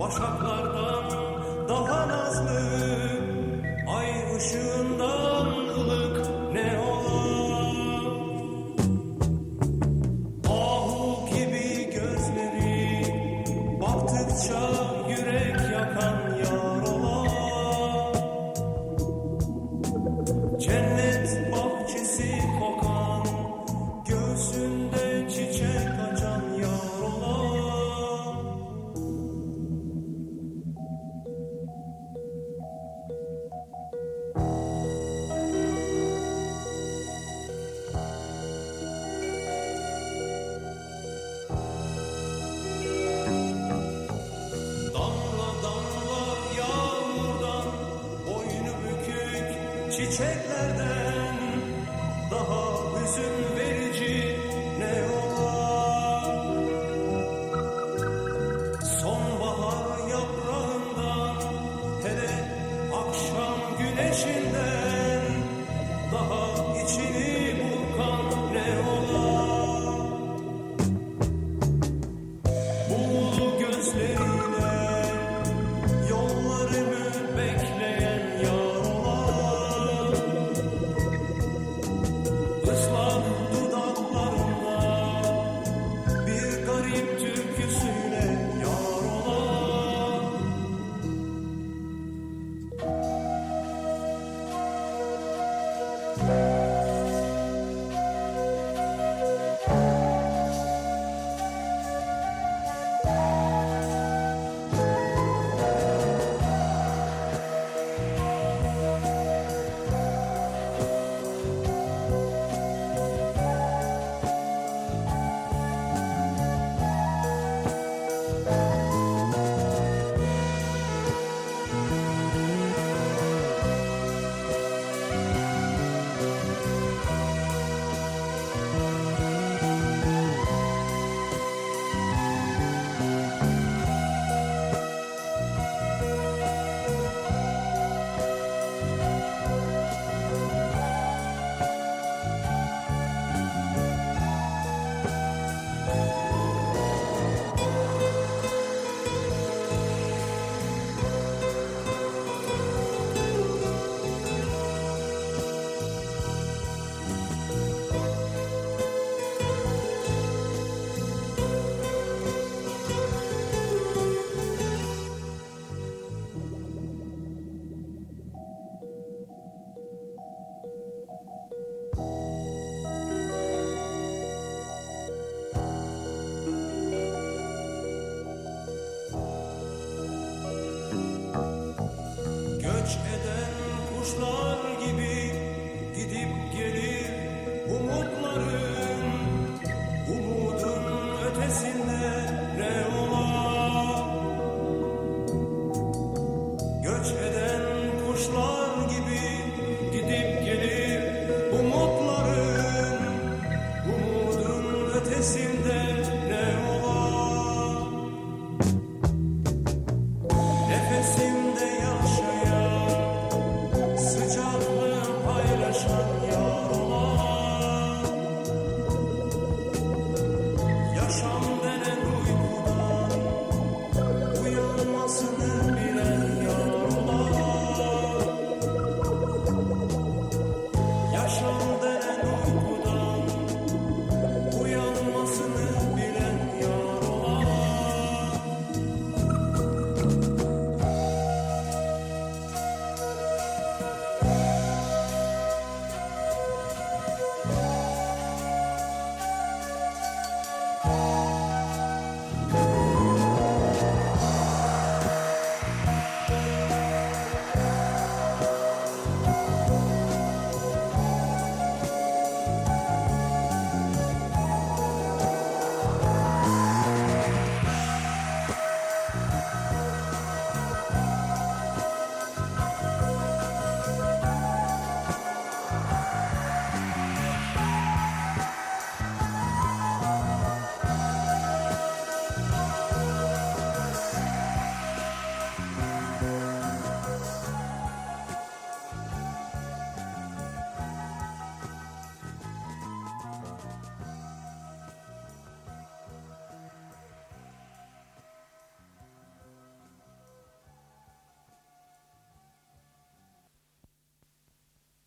başaklardan daha nazlı ay ışığından ılık ne ola ahu gibi gözleri baktıkça yürek yakan yar çiçeklerden daha hüzün verici ne olar? Sonbahar yaprağından hele akşam güneşinden daha içini burkan göç eden kuşlar gibi